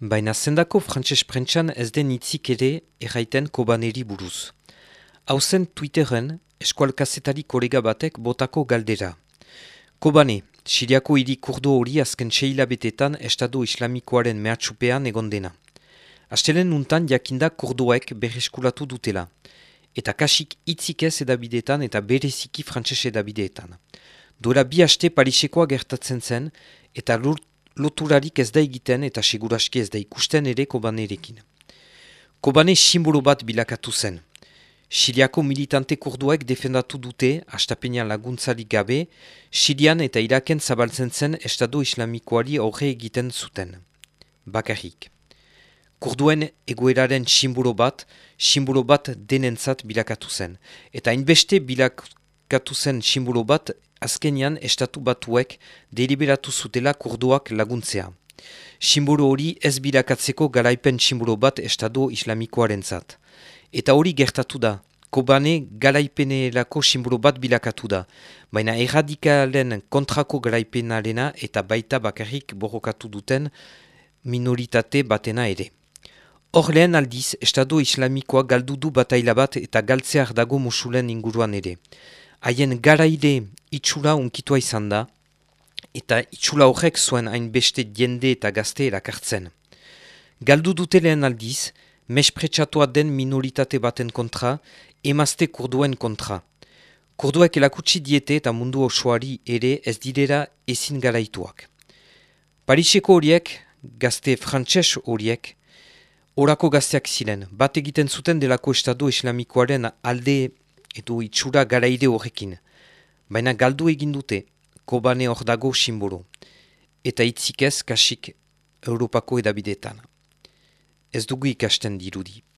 Baina zendako frantses prentsan ez den hitzik ere erraiten kobaneri buruz. Hauzen Twitteren eskualkazetari kolega batek botako galdera. Kobane, Siriako hiri kurdo hori azken seila betetan Estado Islamikoaren mehatxupean egondena. Astelen nuntan jakinda kurdoek berreskulatu dutela. Eta kasik hitzik ez edabideetan eta bereziki frantses edabideetan. Duela bi haste Parisekoa gertatzen zen eta lurt loturarik ez da egiten eta seguraski ez da ikusten ere kobanerekin. Kobane simbolo bat bilakatu zen. Siriako militante kurduek defendatu dute, astapenean laguntzalik gabe, Sirian eta Iraken zabaltzen zen Estado Islamikoari aurre egiten zuten. Bakarrik. Kurduen egoeraren simbolo bat, simbolo bat denentzat bilakatu zen. Eta inbeste bilakatu zen simbolo bat azkenian estatu batuek deliberatu zutela kurduak laguntzea. Simbolo hori ez bilakatzeko garaipen simbolo bat estado islamikoaren zat. Eta hori gertatu da, kobane garaipenelako simbolo bat bilakatu da, baina erradikalen kontrako garaipenarena eta baita bakarrik borrokatu duten minoritate batena ere. Hor lehen aldiz, Estado Islamikoa galdu du bataila bat eta galtzear dago musulen inguruan ere haien garaide itxura unkitua izan da, eta itxula horrek zuen hainbeste jende eta gazte erakartzen. Galdu dute lehen aldiz, mespretsatua den minoritate baten kontra, emazte kurduen kontra. Kurduek elakutsi diete eta mundu osoari ere ez direra ezin garaituak. Pariseko horiek, gazte frantses horiek, orako gazteak ziren, bat egiten zuten delako estado islamikoaren alde edo itxura garaide horrekin. Baina galdu egin dute, kobane hor dago simbolo. Eta itzik ez kasik Europako edabidetan. Ez dugu ikasten dirudi.